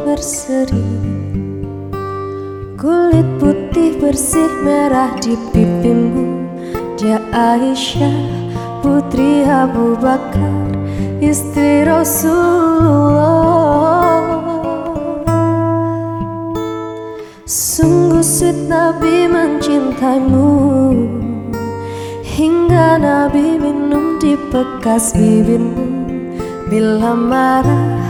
berseri. Kulit putih bersih merah di pipimu. Dia Aisyah putri Abu Bakar Istri Rasulullah. Sungguh sweet Nabi mencintaimu. Hingga Nabi minum di bekas bibirmu. Bila marah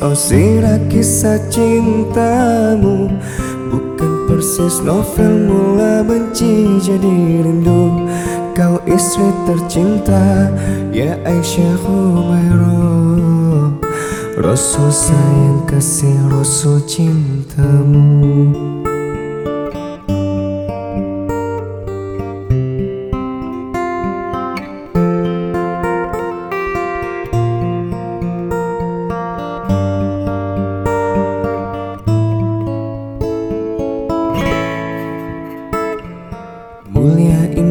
Oh sirah kisah cintamu. Bukan persis novel mula benci jadi rindu. Kau istri tercinta Ya Aisyah Humairah. Rasul sayang kasih Rasul cintamu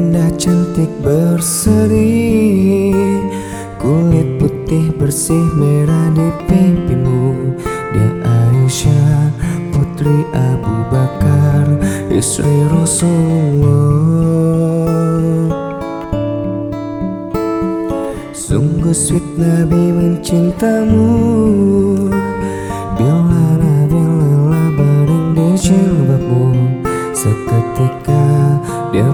indah cantik berseri Kulit putih bersih merah di pipimu. Dia Aisyah putri Abu Bakar Istri Rasulullah. Sungguh sweet Nabi mencintamu. Bila Nabi lelah baring di jilbabmu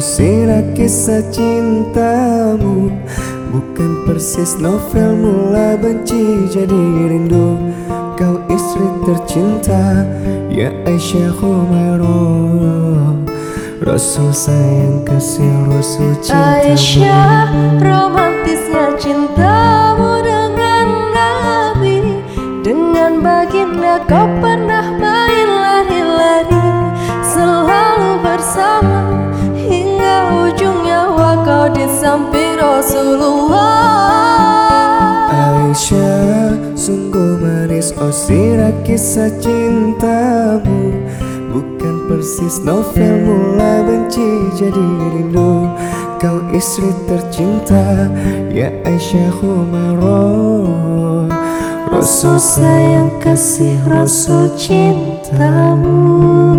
sirah kisah cintamu. Bukan persis novel mula benci jadi rindu. Kau istri tercinta Ya Aisyah Humairah. Rasul sayang kasih Rasul cintamu Aisyah romantisnya samping Rasulullah. Aisyah sungguh manis Oh sirah kisah cintamu. Bukan persis novel mula benci jadi rindu. Kau istri tercinta Ya Aisyah Humairah. Rasul sayang kasih Rasul cintamu